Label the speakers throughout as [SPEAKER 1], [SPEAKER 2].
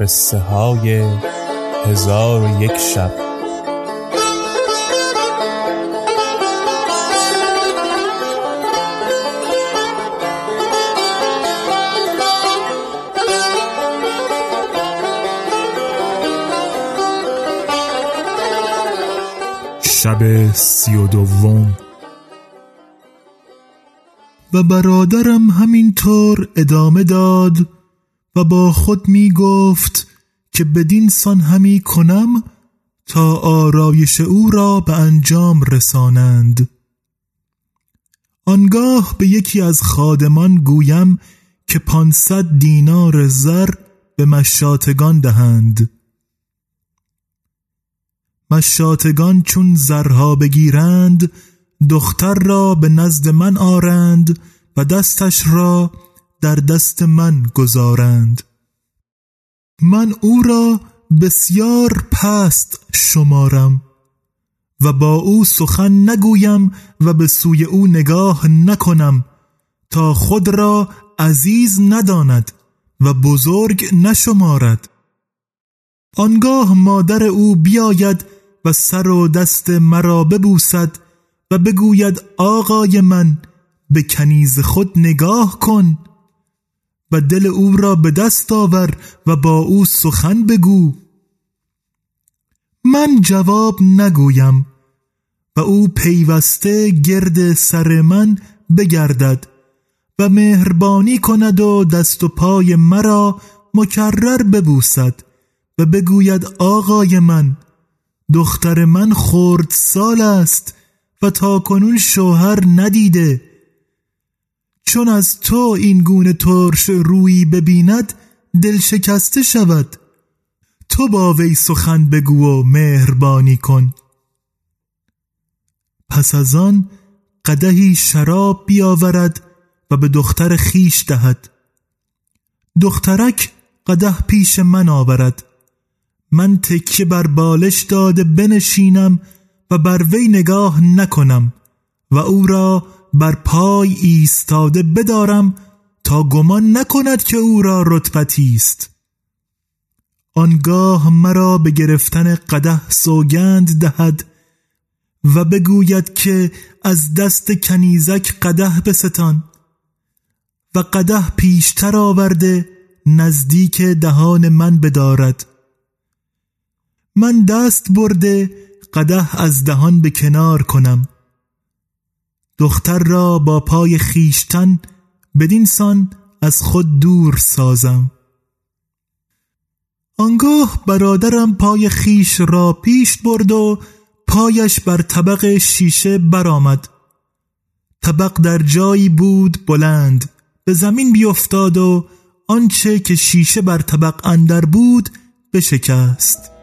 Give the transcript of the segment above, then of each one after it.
[SPEAKER 1] قصه های هزار و یک شب.
[SPEAKER 2] شب سی و دوم. و برادرم همینطور ادامه داد و با خود می گفت که بدین سان همی کنم تا آرایش او را به انجام رسانند. آنگاه به یکی از خادمان گویم که پانصد دینار زر به مشاتگان دهند. مشاتگان چون زرها بگیرند دختر را به نزد من آرند و دستش را در دست من گذارند. من او را بسیار پست شمارم و با او سخن نگویم و به سوی او نگاه نکنم تا خود را عزیز نداند و بزرگ نشمارد. آنگاه مادر او بیاید و سر و دست مرا ببوسد و بگوید آقای من به کنیز خود نگاه کن. و دل او را به دست آور و با او سخن بگو. من جواب نگویم و او پیوسته گرد سر من بگردد و مهربانی کند و دست و پای مرا مکرر ببوسد و بگوید آقای من دختر من خرد سال است و تا کنون شوهر ندیده. چون از تو این گونه ترش روی ببیند دل شکسته شود. تو با وی سخن بگو و مهربانی کن. پس از آن قدهی شراب بیاورد و به دختر خیش دهد. دخترک قده پیش من آورد. من تکیه بر بالش داده بنشینم و بر وی نگاه نکنم و او را بر پای ایستاده بدارم تا گمان نکند که او را رتبتی است. آنگاه مرا به گرفتن قده سوگند دهد و بگوید که از دست کنیزک قده بستان و قده پیشتر آورده نزدیک دهان من بدارد. من دست برده قده از دهان به کنار کنم. دختر را با پای خیشتن بدین سان از خود دور سازم. آنگاه برادرم پای خیش را پیش برد و پایش بر طبق شیشه برآمد. طبق در جایی بود بلند به زمین بیفتاد و آنچه که شیشه بر طبق اندر بود بشکست.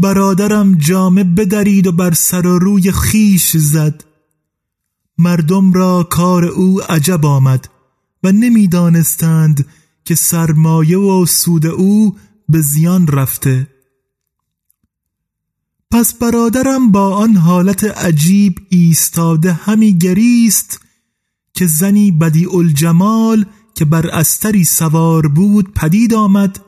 [SPEAKER 2] برادرم جامه بدرید و بر سر و روی خیش زد. مردم را کار او عجب آمد و نمی‌دانستند که سرمایه و سود او به زیان رفته. پس برادرم با آن حالت عجیب ایستاده همی گریست که زنی بدی الجمال که بر استری سوار بود پدید آمد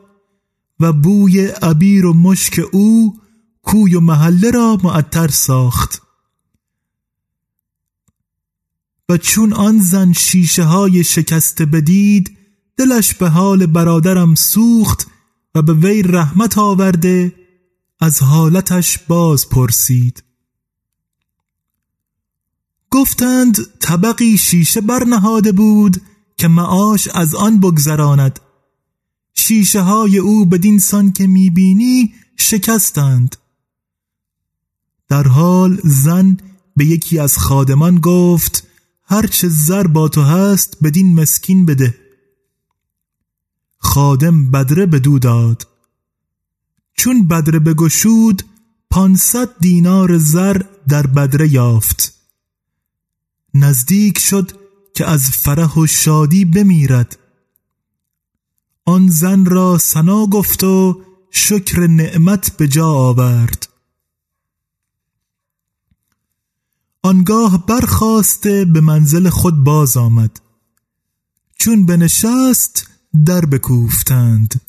[SPEAKER 2] و بوی عبیر و مشک او کوی و محله را معطر ساخت. و چون آن زن شیشه های شکسته بدید دلش به حال برادرم سوخت و به وی رحمت آورده از حالتش باز پرسید. گفتند طبقی شیشه برنهاده بود که معاش از آن بگذراند. شیشه های او بدین سان که می‌بینی شکستند. در حال زن به یکی از خادمان گفت هرچه زر با تو هست بدین مسکین بده. خادم بدره بدو داد. چون بدره بگشود پانصد دینار زر در بدره یافت. نزدیک شد که از فرح و شادی بمیرد. آن زن را سنا گفت و شکر نعمت به جا آورد. آنگاه برخواسته به منزل خود باز آمد. چون بنشست در بکوفتند.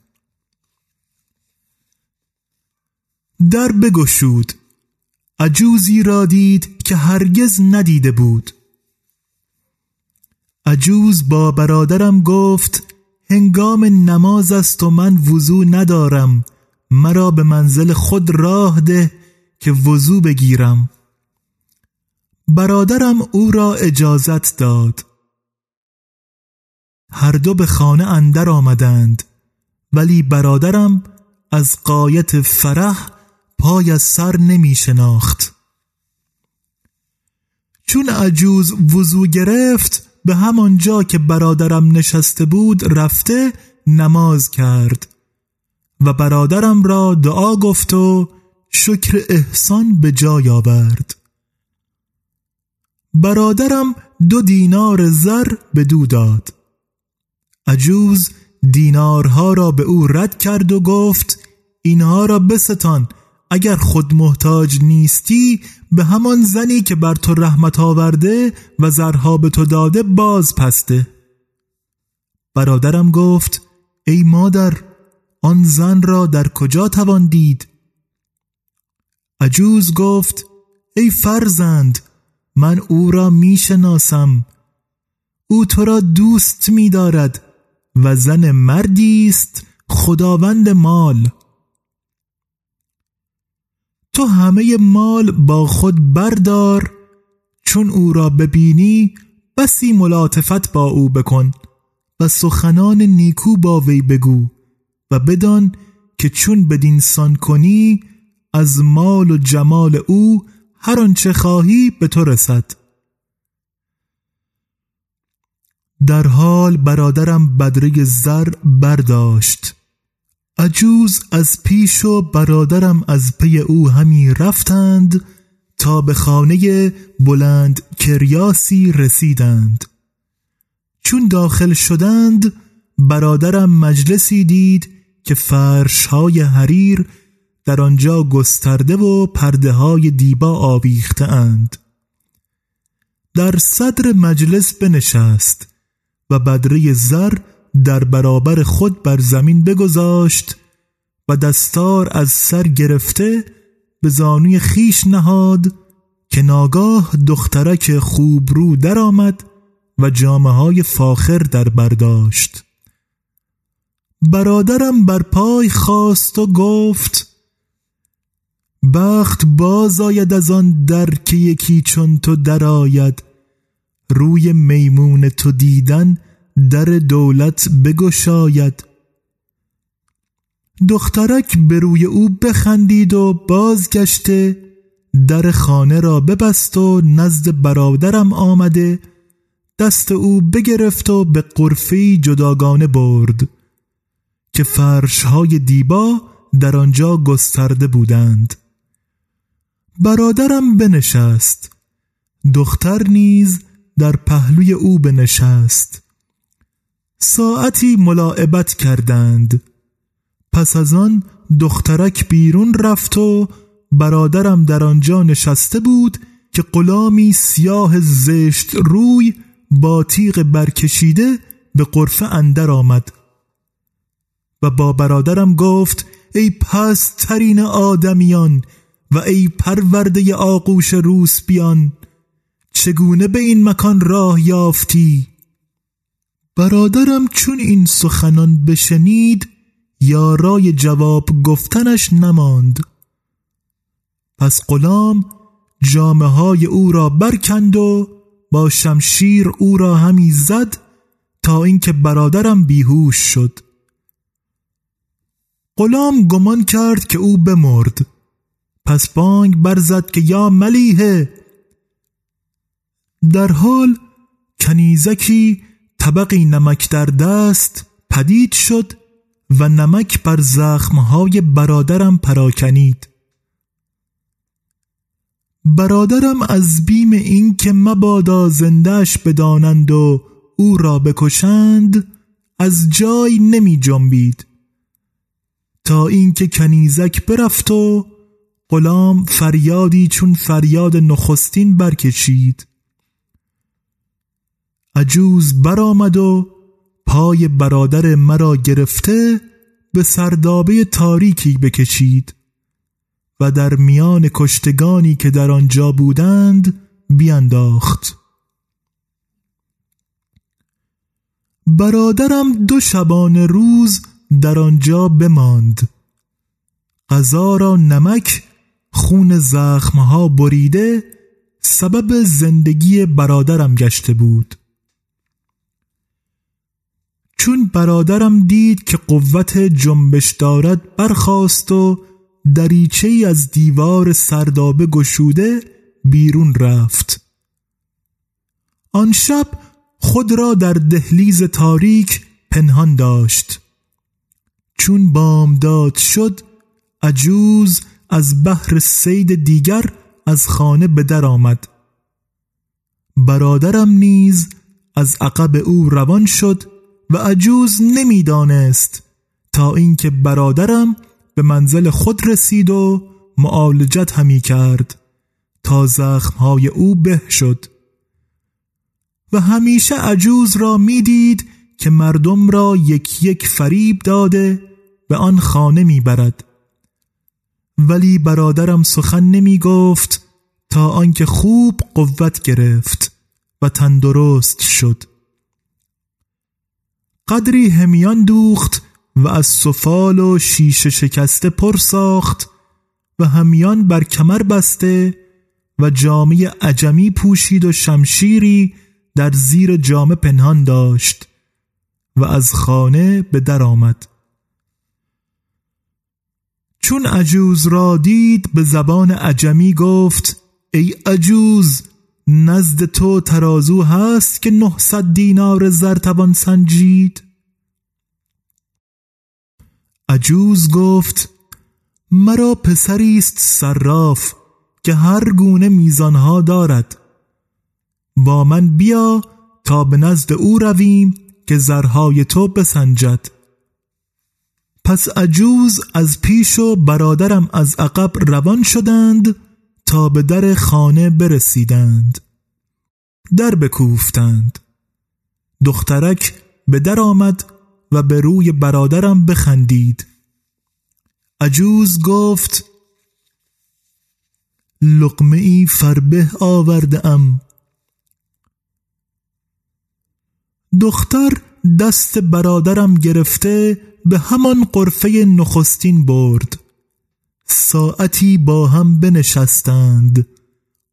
[SPEAKER 2] در بگشود. عجوزی را دید که هرگز ندیده بود. عجوز با برادرم گفت هنگام نماز است و من وضو ندارم. مرا به منزل خود راه ده که وضو بگیرم. برادرم او را اجازت داد. هر دو به خانه اندر آمدند ولی برادرم از قایت فرح پای از سر نمی شناخت. چون عجوز وضو گرفت به همان جا که برادرم نشسته بود رفته نماز کرد و برادرم را دعا گفت و شکر احسان به جای آورد. برادرم دو دینار زر به دو داد. عجوز دینارها را به او رد کرد و گفت اینها را بستان اگر خود محتاج نیستی به همان زنی که بر تو رحمت آورده و زرها به تو داده باز پسته. برادرم گفت ای مادر آن زن را در کجا توان دید؟ عجوز گفت ای فرزند من او را می شناسم او تو را دوست می دارد و زن مردی است خداوند مال. تو همه مال با خود بردار چون او را ببینی بسی ملاطفت با او بکن و سخنان نیکو با وی بگو و بدان که چون بدین سان کنی از مال و جمال او هر آنچه خواهی به تو رسد. در حال برادرم بدره زر برداشت. عجوز از پیش و برادرم از پی او همی رفتند تا به خانه بلند کریاسی رسیدند. چون داخل شدند برادرم مجلسی دید که فرش های حریر در آنجا گسترده و پرده های دیبا آویخته اند در صدر مجلس بنشست و بدره زر در برابر خود بر زمین بگذاشت و دستار از سر گرفته به زانوی خیش نهاد که ناگاه دخترک خوب رو درآمد و جامعه های فاخر در برداشت برادرم بر پای خواست و گفت بخت باز آید از آن در که یکی چون تو درآید. روی میمون تو دیدن در دولت بگشاید. دخترک به روی او بخندید و بازگشته در خانه را ببست و نزد برادرم آمده. دست او بگرفت و به قرفی جداگانه برد که فرشهای دیبا در آنجا گسترده بودند. برادرم بنشست. دختر نیز در پهلوی او بنشست. ساعتی ملاعبت کردند. پس از آن دخترک بیرون رفت و برادرم در آنجا نشسته بود که غلامی سیاه زشت روی با تیغ برکشیده به قرفه اندر آمد. و با برادرم گفت ای پسترین آدمیان و ای پرورده آغوش روس بیان چگونه به این مکان راه یافتی؟ برادرم چون این سخنان بشنید یارای جواب گفتنش نماند. پس غلام جامعه های او را برکند و با شمشیر او را همی زد تا اینکه برادرم بیهوش شد. غلام گمان کرد که او بمرد. پس بانگ برزد که یا ملیه در حال کنیزکی طبقی نمک در دست پدید شد و نمک بر زخمهای برادرم پراکنید. برادرم از بیم این که مبادا زندش بدانند و او را بکشند از جای نمی جنبید. تا اینکه کنیزک برفت و غلام فریادی چون فریاد نخستین برکشید. عجوز برآمد و پای برادر مرا گرفته به سردابه تاریکی بکشید و در میان کشتگانی که در آنجا بودند بیانداخت برادرم دو شبان روز در آنجا بماند. غذا را نمک خون زخمها بریده سبب زندگی برادرم گشته بود. چون برادرم دید که قوت جنبش دارد برخاست و دریچه ای از دیوار سردابه گشوده بیرون رفت. آن شب خود را در دهلیز تاریک پنهان داشت. چون بامداد شد عجوز از بحر سید دیگر از خانه به در آمد. برادرم نیز از عقب او روان شد و عجوز نمی‌دانست تا اینکه برادرم به منزل خود رسید و معالجت همی کرد تا زخمهای او به شد. و همیشه عجوز را می‌دید که مردم را یک یک فریب داده به آن خانه می‌برد. ولی برادرم سخن نمی گفت تا آنکه خوب قوت گرفت و تندرست شد. قدری همیان دوخت و از سفال و شیشه شکسته پر ساخت و همیان بر کمر بسته و جامعه عجمی پوشید و شمشیری در زیر جامه پنهان داشت و از خانه به در آمد. چون عجوز را دید به زبان عجمی گفت ای عجوز نزد تو ترازو هست که نهصد دینار زر توان سنجید. عجوز گفت مرا پسری است صراف که هر گونه میزانها دارد. با من بیا تا به نزد او رویم که زرهای تو بسنجد. پس عجوز از پیش و برادرم از عقب روان شدند تا به در خانه برسیدند. در بکوفتند. دخترک به در آمد و به روی برادرم بخندید. عجوز گفت لقمه ای فربه آورده ام دختر دست برادرم گرفته به همان قرفه نخستین برد. ساعتی با هم بنشستند.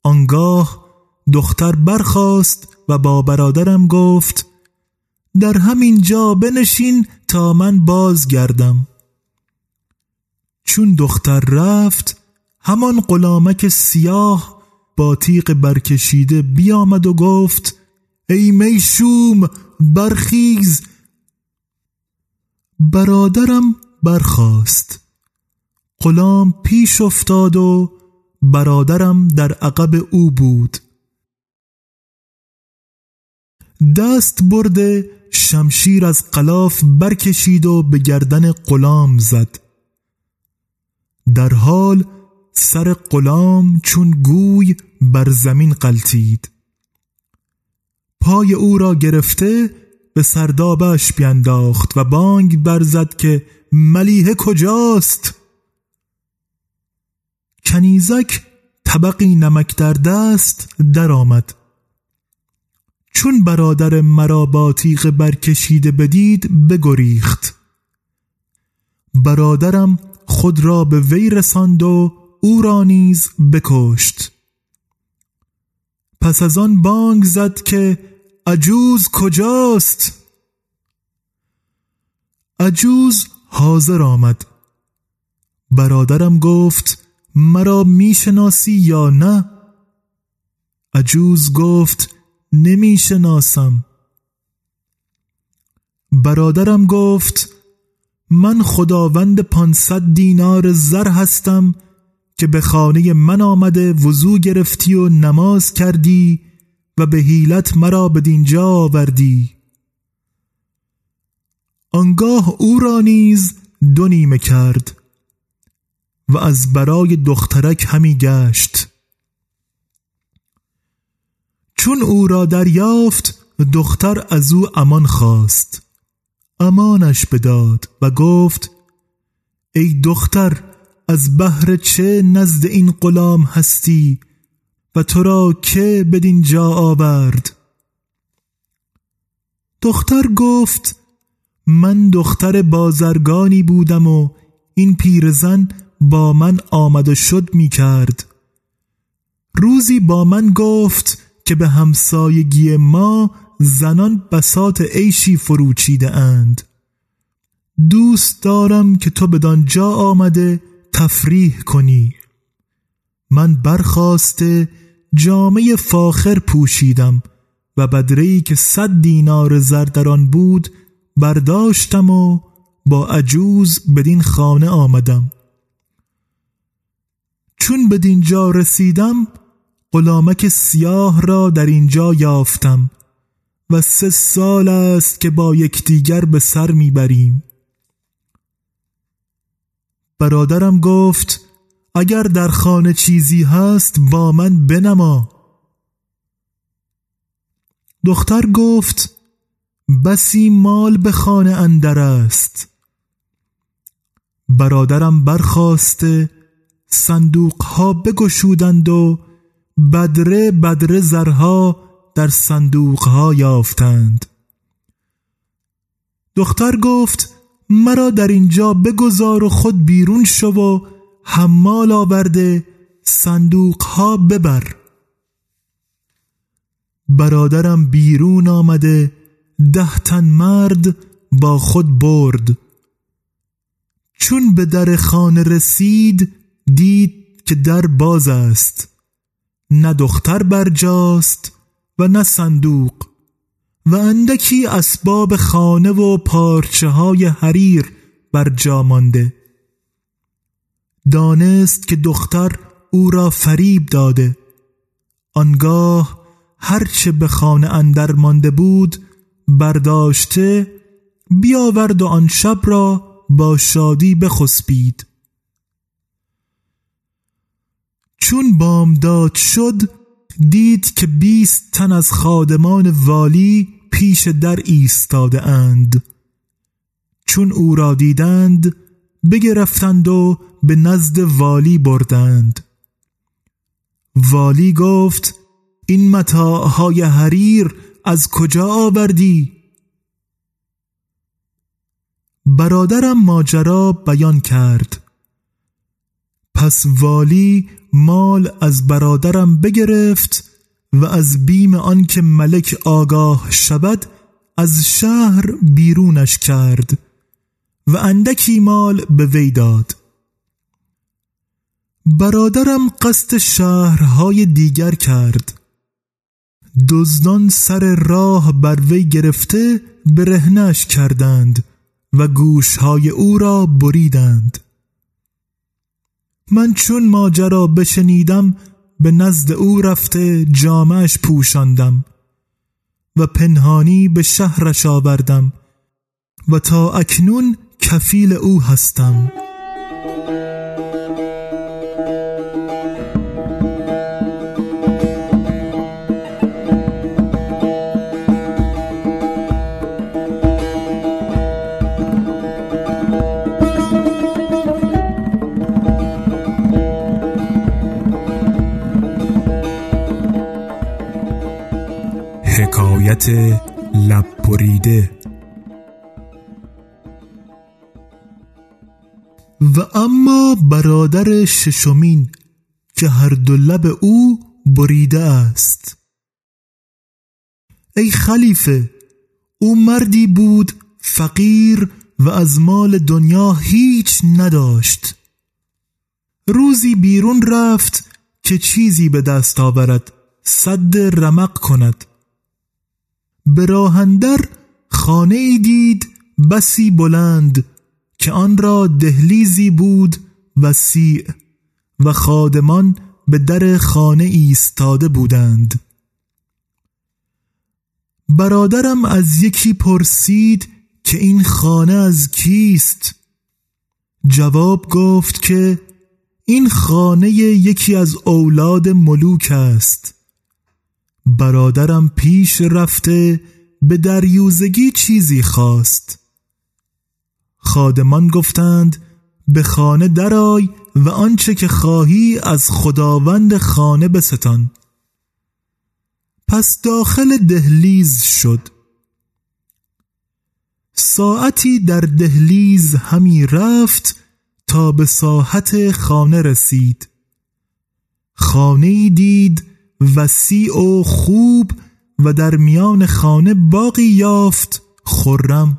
[SPEAKER 2] آنگاه دختر برخاست و با برادرم گفت در همین جا بنشین تا من بازگردم. چون دختر رفت همان غلامک سیاه با تیغ برکشیده بیامد و گفت ای می‌شوم برخیز. برادرم برخاست. غلام پیش افتاد و برادرم در عقب او بود. دست برده شمشیر از قلاف برکشید و به گردن غلام زد. در حال سر غلام چون گوی بر زمین قلتید پای او را گرفته به سردابش بینداخت و بانگ برزد که ملیه کجاست؟ کنیزک طبقی نمک در دست درآمد. چون برادر مرا با تیغ برکشیده بدید بگریخت. برادرم خود را به وی رساند و او را نیز بکشت. پس از آن بانگ زد که عجوز کجاست؟ عجوز حاضر آمد. برادرم گفت مرا می‌شناسی یا نه؟ عجوز گفت نمی‌شناسم. برادرم گفت من خداوند پانصد دینار زر هستم که به خانه من آمده وضو گرفتی و نماز کردی و به حیلت مرا به دینجا آوردی. آنگاه او را نیز دو نیمه کرد و از برای دخترک همی گشت. چون او را دریافت دختر از او امان خواست. امانش بداد و گفت ای دختر از بهر چه نزد این غلام هستی و تو را که بدین جا آورد؟ دختر گفت من دختر بازرگانی بودم و این پیرزن با من آمد و شد می کرد. روزی با من گفت که به همسایگی ما زنان بسات عیشی فروچیده اند. دوست دارم که تو بدانجا آمده تفریح کنی. من برخواسته جامعه فاخر پوشیدم و بدری که صد دینار زردران بود برداشتم و با عجوز بدین خانه آمدم. چون بدینجا رسیدم غلامک سیاه را در اینجا یافتم و سه سال است که با یکدیگر به سر می‌بریم. برادرم گفت اگر در خانه چیزی هست با من بنما. دختر گفت بسی مال به خانه اندر است. برادرم برخواسته صندوق ها بگشودند و بدره بدره زرها در صندوق ها یافتند. دختر گفت مرا در اینجا بگذار و خود بیرون شو و حمال آورده صندوق ها ببر. برادرم بیرون آمده ده تن مرد با خود برد. چون به در خانه رسید دید که در باز است. نه دختر برجاست و نه صندوق. و اندکی اسباب خانه و پارچه های حریر بر جا مانده. دانست که دختر او را فریب داده. آنگاه هرچه به خانه اندر مانده بود برداشته بیاورد و آن شب را با شادی بخسبید. چون بامداد شد دید که بیست تن از خادمان والی پیش در ایستاده اند. چون او را دیدند بگرفتند و به نزد والی بردند. والی گفت این متاعهای حریر از کجا آوردی؟ برادرم ماجرا بیان کرد. پس والی مال از برادرم بگرفت و از بیم آنکه ملک آگاه شود از شهر بیرونش کرد و اندکی مال به وی داد. برادرم قصد شهرهای دیگر کرد. دزدان سر راه بر وی گرفته برهنش کردند و گوشهای او را بریدند. من چون ماجرا بشنیدم به نزد او رفته جامعش پوشاندم و پنهانی به شهرش آوردم و تا اکنون کفیل او هستم.
[SPEAKER 1] حکایت لب بریده
[SPEAKER 2] و اما برادر ششمین که هر دو لب او بریده است. ای خلیفه او مردی بود فقیر و از مال دنیا هیچ نداشت. روزی بیرون رفت که چیزی به دست آورد صد رمق کند. به راهندر خانه ای دید بسی بلند که آن را دهلیزی بود وسیع و خادمان به در خانه ایستاده بودند. برادرم از یکی پرسید که این خانه از کیست؟ جواب گفت که این خانه یکی از اولاد ملوک است. برادرم پیش رفته به دریوزگی چیزی خواست. خادمان گفتند به خانه درای و آنچه که خواهی از خداوند خانه بستان. پس داخل دهلیز شد. ساعتی در دهلیز همی رفت تا به ساحت خانه رسید. خانه دید وسیع و خوب و در میان خانه باقی یافت خرم.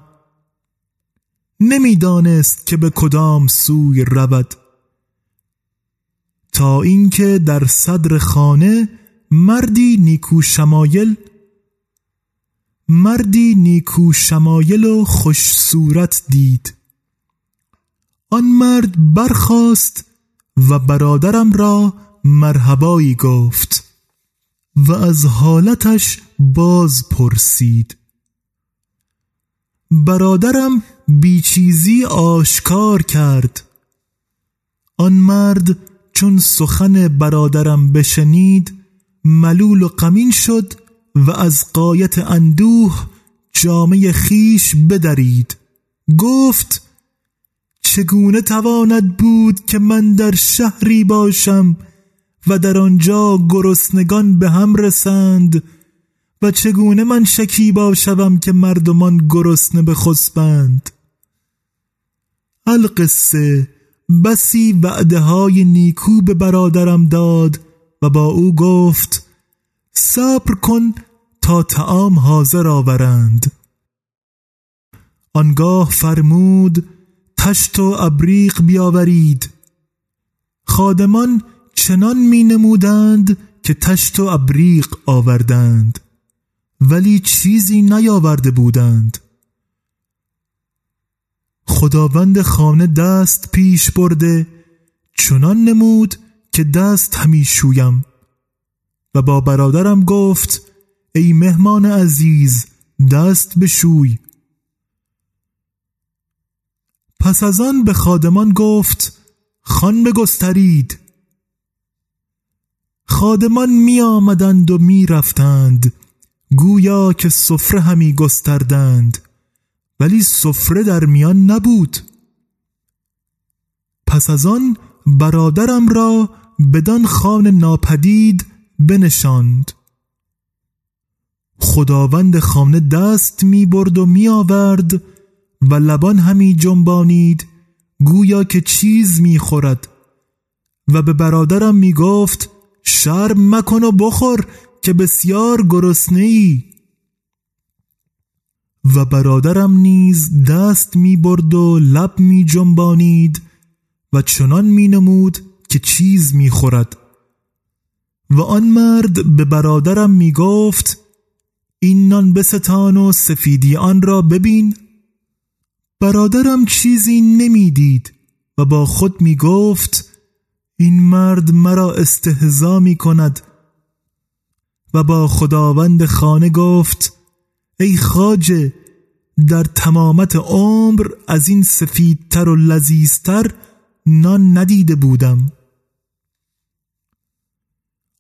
[SPEAKER 2] نمی‌دانست که به کدام سوی رود. تا اینکه در صدر خانه مردی نیکو شمایل مردی نیکو شمایل و خوش صورت دید. آن مرد برخاست و برادرم را مرحبایی گفت. و از حالتش باز پرسید برادرم بیچیزی آشکار کرد. آن مرد چون سخن برادرم بشنید ملول و قمین شد و از قایت اندوه جامعه خیش بدرید. گفت چگونه تواند بود که من در شهری باشم و در آنجا گرسنگان به هم رسند و چگونه من شکیبا شوم که مردمان گرسنه بخسبند؟ القصه بسی وعده های نیکو به برادرم داد و با او گفت صبر کن تا تعام حاضر آورند. آنگاه فرمود تشت و ابریق بیاورید. خادمان چنان می نمودند که تشت و ابریق آوردند ولی چیزی نیاورده بودند. خداوند خانه دست پیش برده چنان نمود که دست همی شویم. و با برادرم گفت ای مهمان عزیز دست بشوی. پس از آن به خادمان گفت خان بگسترید. خادمان می آمدند و می رفتند گویا که سفره همی گستردند. ولی سفره در میان نبود. پس از آن برادرم را بدان خان ناپدید بنشاند. خداوند خانه دست می برد و می آورد و لبان همی جنبانید. گویا که چیز می خورد و به برادرم می گفت شرم مکن و بخور که بسیار گرسنه ای و برادرم نیز دست می برد و لب می جنبانید و چنان می نمود که چیز می خورد. و آن مرد به برادرم می گفت این نان بستان و سفیدی آن را ببین. برادرم چیزی نمی‌دید و با خود می گفت این مرد مرا استهزا می کند و با خداوند خانه گفت ای خاجه در تمامت عمر از این سفیدتر و لذیذتر نان ندیده بودم.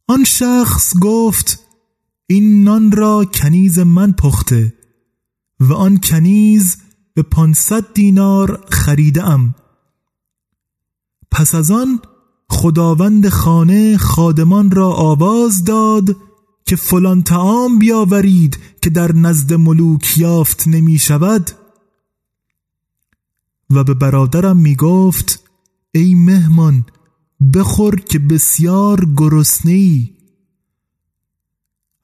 [SPEAKER 2] آن شخص گفت این نان را کنیز من پخته و آن کنیز به پانصد دینار خریده ام پس از آن خداوند خانه خادمان را آواز داد که فلان تعام بیاورید که در نزد ملوک یافت نمی شود. و به برادرم می گفت ای مهمان بخور که بسیار گرسنه ای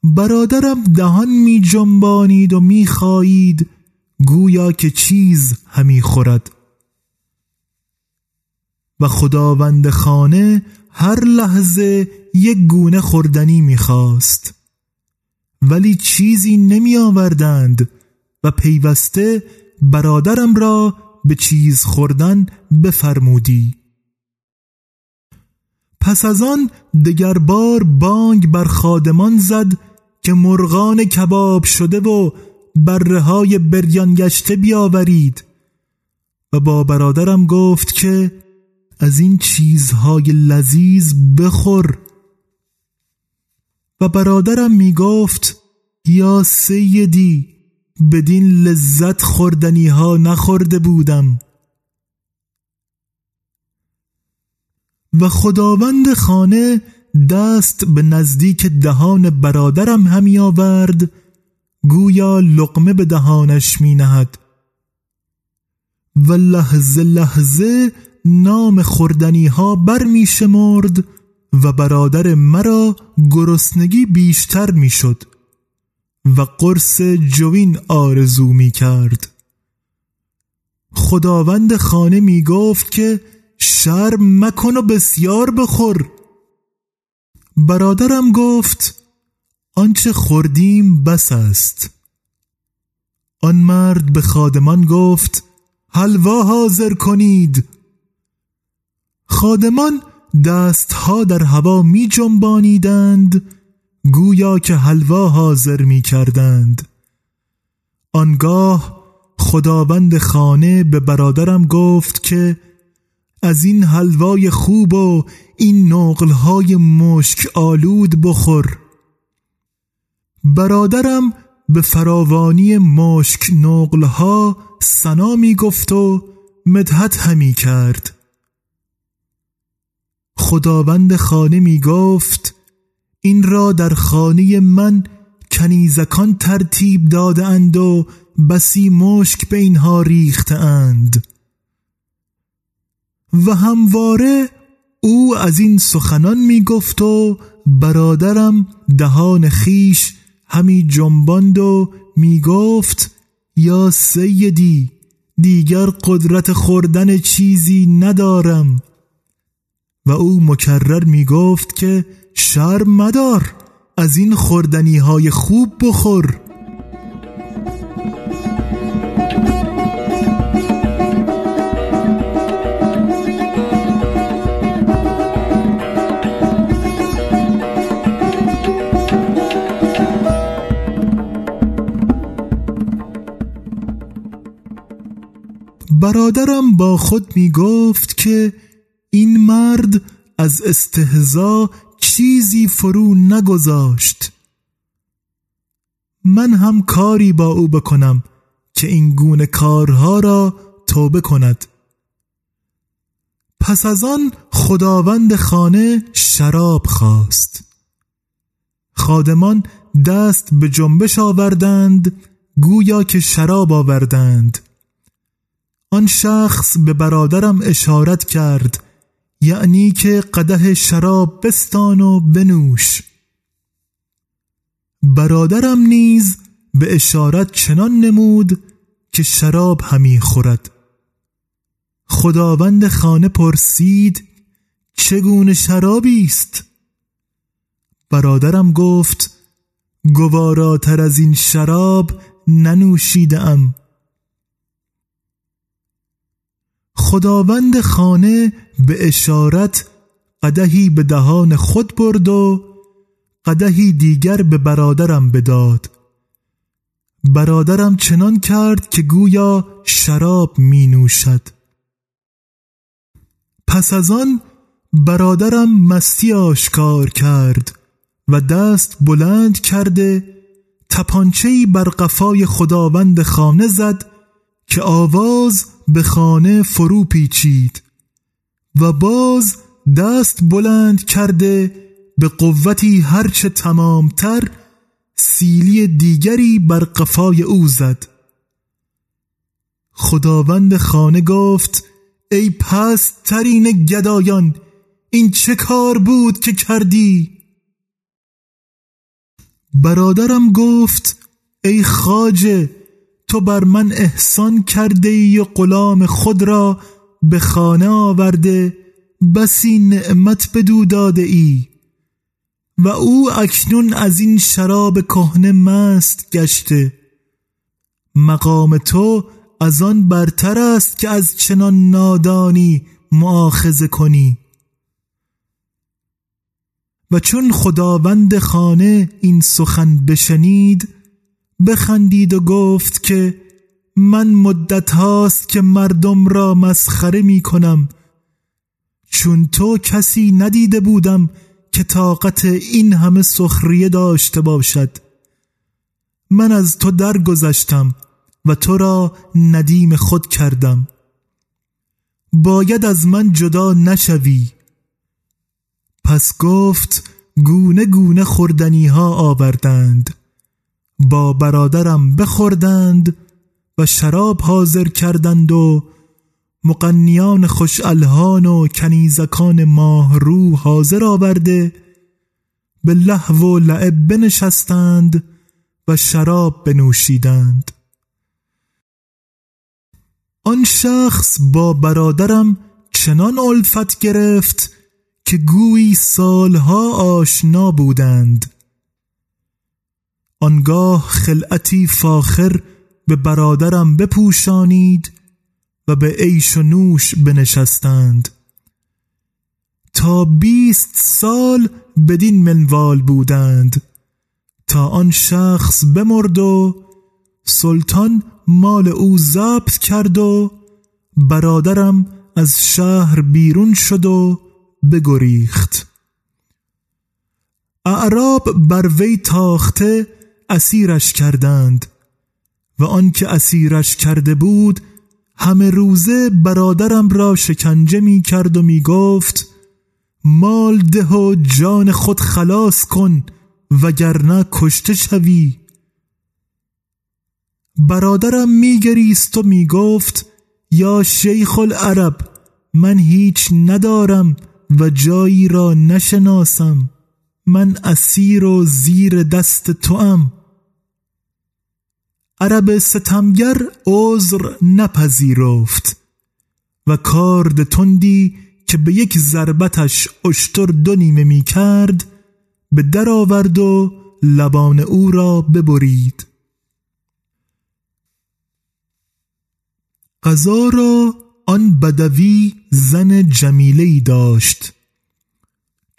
[SPEAKER 2] برادرم دهان می جنبانید و می خواهید گویا که چیز همی خورد. و خداوند خانه هر لحظه یک گونه خوردنی می‌خواست. ولی چیزی نمی آوردند و پیوسته برادرم را به چیز خوردن بفرمودی. پس از آن دگر بار بانگ بر خادمان زد که مرغان کباب شده و بره های بریان گشته بیاورید. و با برادرم گفت که از این چیزهای لذیذ بخور. و برادرم می گفت یا سیدی بدین لذت خوردنی ها نخورده بودم. و خداوند خانه دست به نزدیک دهان برادرم همی آورد گویا لقمه به دهانش می نهد. و لحظه لحظه نام خوردنی ها بر می شمرد و برادر مرا گرسنگی بیشتر می شد و قرص جوین آرزو می کرد خداوند خانه می گفت که شرم مکن و بسیار بخور. برادرم گفت آنچه خوردیم بس است. آن مرد به خادمان گفت حلوا حاضر کنید. خادمان دستها در هوا می جنبانیدند گویا که حلوا حاضر می کردند آنگاه خداوند خانه به برادرم گفت که از این حلوای خوب و این نقلهای مشک آلود بخور. برادرم به فراوانی مشک نقلها سنا می گفت و مدحت همی کرد. خداوند خانه می گفت این را در خانه من کنیزکان ترتیب داده اند و بسی مشک به اینها ریخته اند و همواره او از این سخنان می گفت و برادرم دهان خیش همی جنباند و می گفت یا سیدی دیگر قدرت خوردن چیزی ندارم. و او مکرر می گفت که شرم مدار از این خوردنی های خوب بخور. برادرم با خود می گفت که این مرد از استهزا چیزی فرو نگذاشت. من هم کاری با او بکنم که این گونه کارها را توبه کند. پس از آن خداوند خانه شراب خواست. خادمان دست به جنبش آوردند گویا که شراب آوردند. آن شخص به برادرم اشارت کرد یعنی که قده شراب بستان و بنوش. برادرم نیز به اشارت چنان نمود که شراب همی خورد. خداوند خانه پرسید چگونه شرابی است؟ برادرم گفت گواراتر از این شراب ننوشیدم خداوند خانه به اشارت قدهی به دهان خود برد و قدهی دیگر به برادرم بداد. برادرم چنان کرد که گویا شراب می نوشد پس از آن برادرم مستی آشکار کرد و دست بلند کرده تپانچهی بر قفای خداوند خانه زد که آواز به خانه فرو پیچید و باز دست بلند کرده به قوتی هرچه تمامتر سیلی دیگری بر قفای او زد. خداوند خانه گفت ای پس ترین گدایان این چه کار بود که کردی؟ برادرم گفت ای خاجه تو بر من احسان کرده ای و غلام خود را به خانه آورده بسی نعمت بدو داده ای. و او اکنون از این شراب کهنه مست گشته. مقام تو از آن برتر است که از چنان نادانی معاخذه کنی. و چون خداوند خانه این سخن بشنید بخندید و گفت که من مدت هاست که مردم را مسخره می کنم. چون تو کسی ندیده بودم که طاقت این همه سخریه داشته باشد. من از تو درگذشتم و تو را ندیم خود کردم. باید از من جدا نشوی. پس گفت گونه گونه خوردنی ها آوردند. با برادرم بخوردند و شراب حاضر کردند و مقنیان خوش الهان و کنیزکان ماه رو حاضر آورده به لحو و لعب بنشستند و شراب بنوشیدند. آن شخص با برادرم چنان الفت گرفت که گویی سالها آشنا بودند. آنگاه خلعتی فاخر به برادرم بپوشانید و به عیش و نوش بنشستند. تا بیست سال بدین منوال بودند. تا آن شخص بمرد و سلطان مال او ضبط کرد و برادرم از شهر بیرون شد و بگریخت. اعراب بر وی تاخته اسیرش کردند و آنکه اسیرش کرده بود همه روزه برادرم را شکنجه می کرد و می گفت مال ده و جان خود خلاص کن وگرنه کشته شوی. برادرم میگریست و می‌گفت یا شیخ العرب من هیچ ندارم و جایی را نشناسم من اسیر و زیر دست توام. عرب ستمگر عذر نپذیرفت و کارد تندی که به یک ضربتش اشتر دو نیمه می کرد به در آورد و لبان او را ببرید. قضا را آن بدوی زن جمیله ای داشت.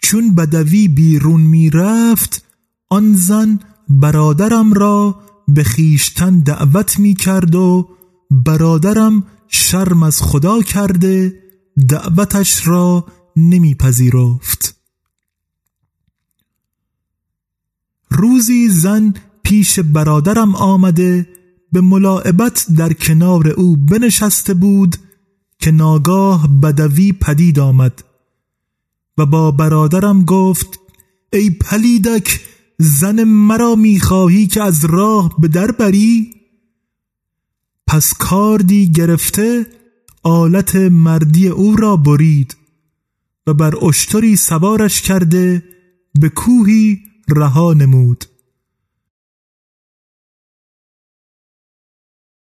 [SPEAKER 2] چون بدوی بیرون می رفت آن زن برادرم را به خیشتن دعوت می کرد و برادرم شرم از خدا کرده دعوتش را نمی پذیرفت روزی زن پیش برادرم آمده به ملاعبت در کنار او بنشسته بود که ناگاه بدوی پدید آمد و با برادرم گفت ای پلیدک زن مرا می‌خواهی که از راه به در بری؟ پس کاردی گرفته آلت مردی او را برید و بر اشتری سوارش کرده به کوهی رها نمود.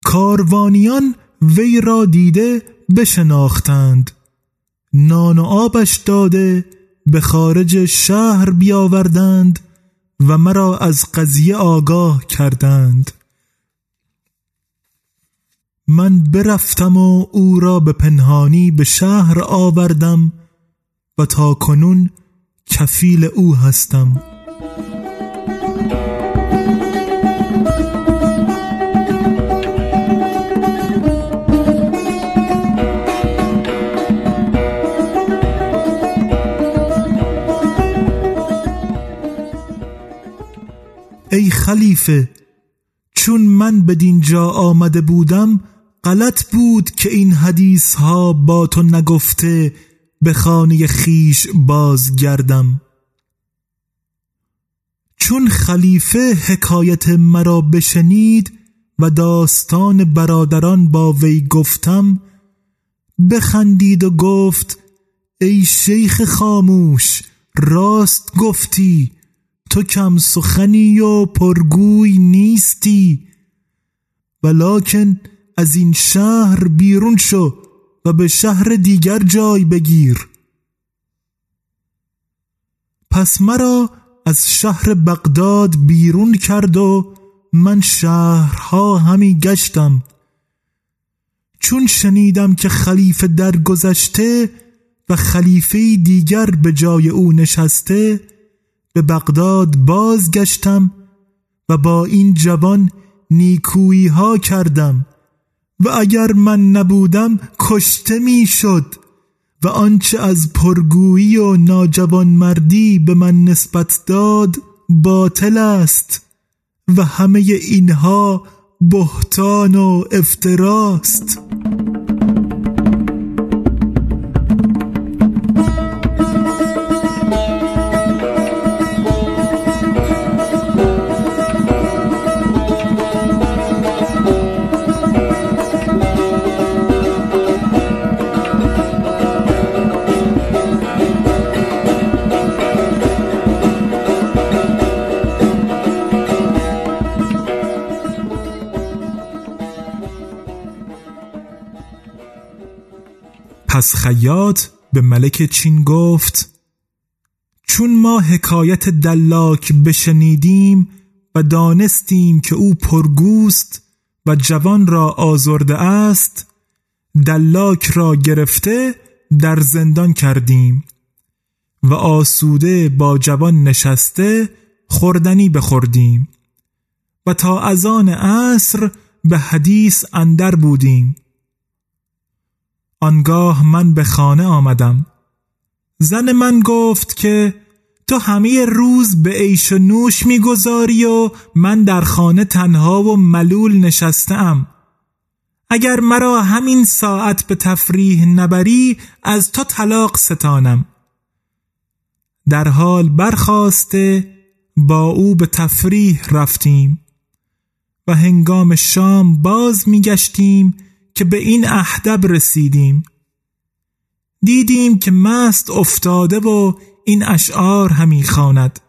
[SPEAKER 2] کاروانیان وی را دیده بشناختند. نان و آبش داده به خارج شهر بیاوردند و مرا از قضیه آگاه کردند. من برفتم و او را به پنهانی به شهر آوردم و تا کنون کفیل او هستم. خلیفه. چون من به دینجا آمده بودم غلط بود که این حدیث ها با تو نگفته به خانه خیش بازگردم. چون خلیفه حکایت مرا بشنید و داستان برادران با وی گفتم بخندید و گفت ای شیخ خاموش راست گفتی تو کم سخنی و پرگوی نیستی ولکن از این شهر بیرون شو و به شهر دیگر جای بگیر. پس مرا از شهر بغداد بیرون کرد و من شهرها همی گشتم. چون شنیدم که خلیفه درگذشته و خلیفه دیگر به جای او نشسته به بغداد بازگشتم و با این جوان نیکویی ها کردم و اگر من نبودم کشته می شد و آنچه از پرگویی و ناجوانمردی به من نسبت داد باطل است و همه اینها بهتان و افتراست. پس خیاط به ملک چین گفت چون ما حکایت دلاک بشنیدیم و دانستیم که او پرگوست و جوان را آزرده است دلاک را گرفته در زندان کردیم و آسوده با جوان نشسته خوردنی بخوردیم و تا از آن عصر به حدیث اندر بودیم. آنگاه من به خانه آمدم. زن من گفت که تو همه روز به عیش و نوش می‌گذاری و من در خانه تنها و ملول نشستم اگر مرا همین ساعت به تفریح نبری از تو طلاق ستانم. در حال برخواسته با او به تفریح رفتیم و هنگام شام باز میگشتیم که به این اهدب رسیدیم. دیدیم که مست افتاده و این اشعار همی خواند.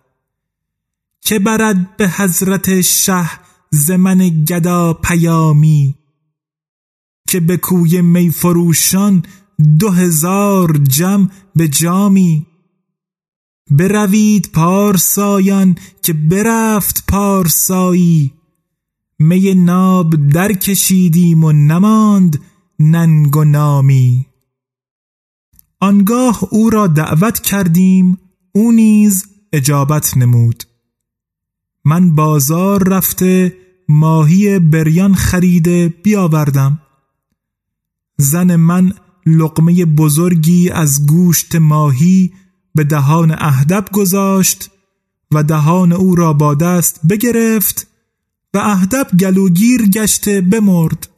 [SPEAKER 2] که برد به حضرت شه زمن گدا پیامی که به کوی میفروشان دو هزار جم به جامی. بروید پارسایان که برفت پارسایی می ناب در کشیدیم و نماند ننگ و نامی. آنگاه او را دعوت کردیم او نیز اجابت نمود. من بازار رفته ماهی بریان خریده بیاوردم. زن من لقمه بزرگی از گوشت ماهی به دهان اهدب گذاشت و دهان او را با دست بگرفت و اهدب گلوگیر گشته بمرد.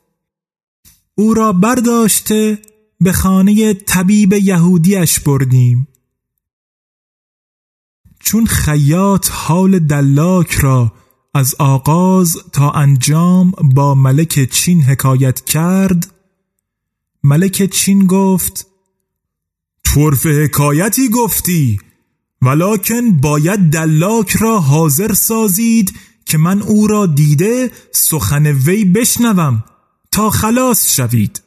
[SPEAKER 2] او را برداشته به خانه طبیب یهودیش بردیم. چون خیاط حال دلاک را از آغاز تا انجام با ملک چین حکایت کرد ملک چین گفت طرف حکایتی گفتی ولکن باید دلاک را حاضر سازید که من او را دیده سخن وی بشنوم تا خلاص شوید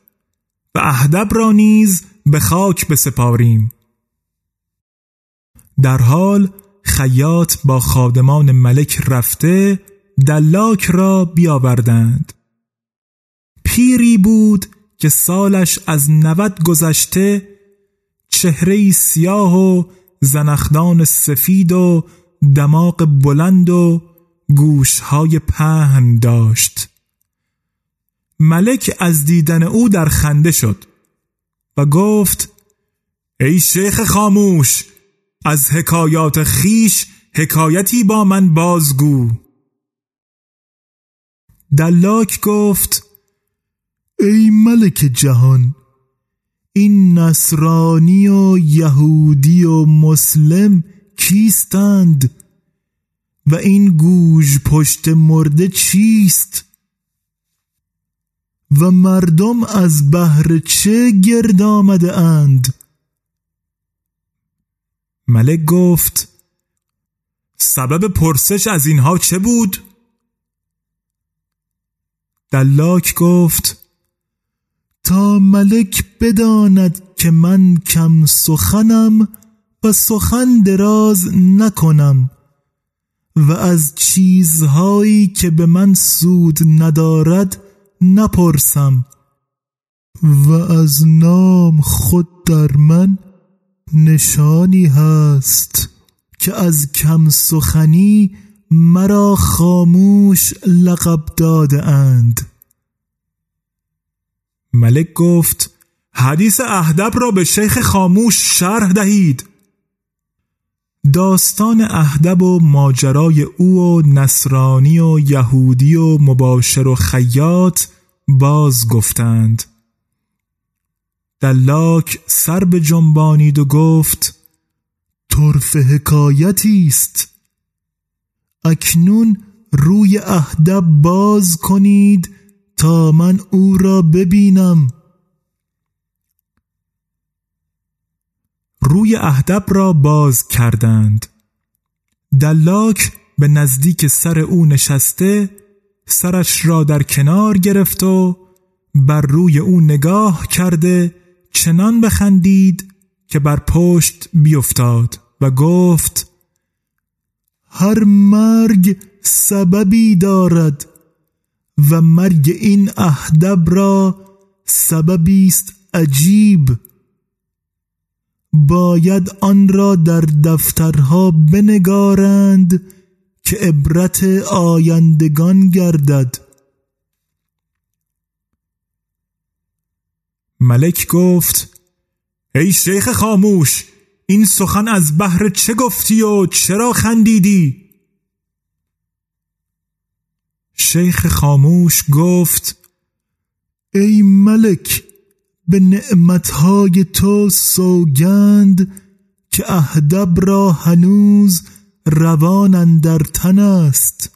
[SPEAKER 2] و اهدب را نیز به خاک بسپاریم. در حال خیاط با خادمان ملک رفته دلاک را بیاوردند. پیری بود که سالش از نود گذشته چهره سیاه و زنخدان سفید و دماغ بلند و گوشهای پهن داشت. ملک از دیدن او در خنده شد و گفت ای شیخ خاموش از حکایات خیش حکایتی با من بازگو. دلاک گفت ای ملک جهان این نصرانی و یهودی و مسلم کیستند؟ و این گوژ پشت مرده چیست؟ و مردم از بهر چه گرد آمده اند؟ ملک گفت سبب پرسش از اینها چه بود؟ دلاک گفت تا ملک بداند که من کم سخنم و سخن دراز نکنم. و از چیزهایی که به من سود ندارد نپرسم و از نام خود در من نشانی هست که از کم سخنی مرا خاموش لقب داده اند. ملک گفت حدیث اهدب را به شیخ خاموش شرح دهید. داستان اهدب و ماجرای او و نصرانی و یهودی و مباشر و خیاط باز گفتند. دلاک سر به جنبانید و گفت طرف حکایتی است. اکنون روی اهدب باز کنید تا من او را ببینم. روی اهدب را باز کردند. دلاک به نزدیک سر او نشسته سرش را در کنار گرفت و بر روی او نگاه کرده چنان بخندید که بر پشت بیفتاد و گفت هر مرگ سببی دارد و مرگ این اهدب را سببی است عجیب. باید آن را در دفترها بنگارند که عبرت آیندگان گردد ملک گفت ای شیخ خاموش این سخن از بحر چه گفتی و چرا خندیدی؟ شیخ خاموش گفت ای ملک به نعمتهای تو سوگند که اهدب را هنوز روان در تن است.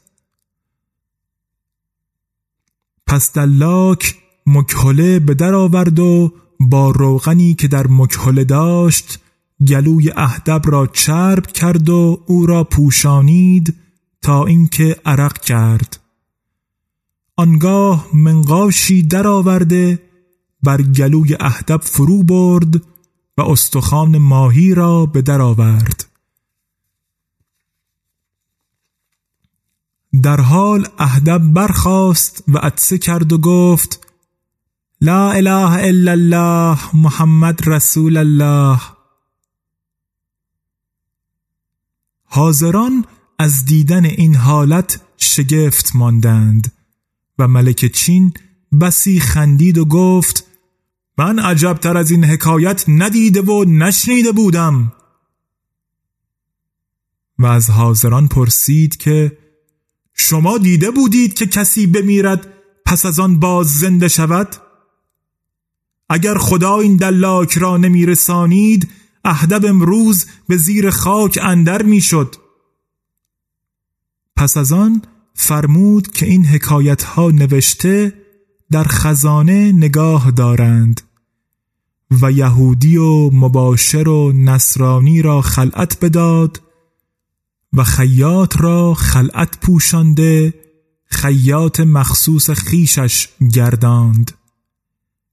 [SPEAKER 2] پس دلاک مکهله به در آورد و با روغنی که در مکهله داشت گلوی اهدب را چرب کرد و او را پوشانید تا اینکه عرق کرد. آنگاه منقاشی درآورده بر گلوی اهدب فرو برد و استخوان ماهی را به در آورد. در حال اهدب برخاست و عطسه کرد و گفت لا اله الا الله محمد رسول الله. حاضران از دیدن این حالت شگفت ماندند و ملک چین بسی خندید و گفت من عجبتر از این حکایت ندیده و نشنیده بودم و از حاضران پرسید که شما دیده بودید که کسی بمیرد پس از آن باز زنده شود؟ اگر خدا این دلاک را نمی رسانید اهدب امروز به زیر خاک اندر می شد پس از آن فرمود که این حکایت ها نوشته در خزانه نگاه دارند و یهودی و مباشر و نصرانی را خلعت بداد و خیاط را خلعت پوشانده خیاط مخصوص خیشش گرداند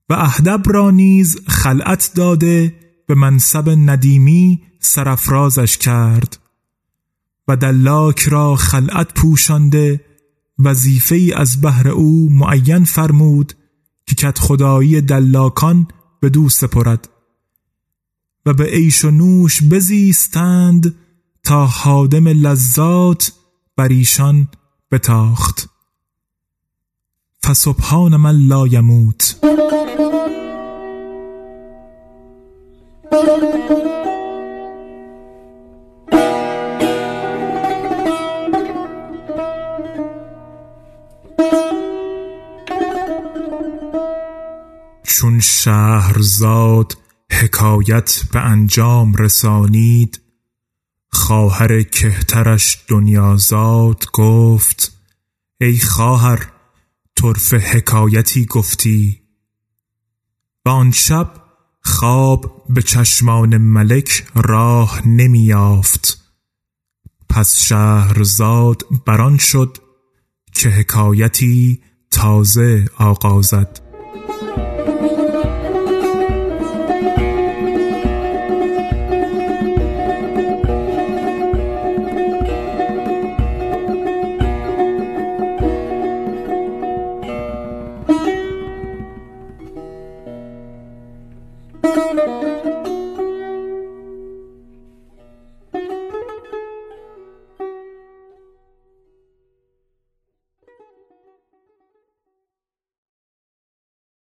[SPEAKER 2] و اهدب را نیز خلعت داده به منصب ندیمی سرفرازش کرد و دلاک را خلعت پوشانده وظیفه ای از بهر او معین فرمود که کت خدایی دلاکان به دو سپرد و به عیش و نوش بزیستند تا حادم لذات بر ایشان بتاخت. فسبحان من لا یموت. چون شهرزاد حکایت به انجام رسانید خواهر کهترش دنیازاد گفت ای خواهر طرف حکایتی گفتی. و آن شب خواب به چشمان ملک راه نمی یافت پس شهرزاد بران شد که حکایتی تازه آغازد.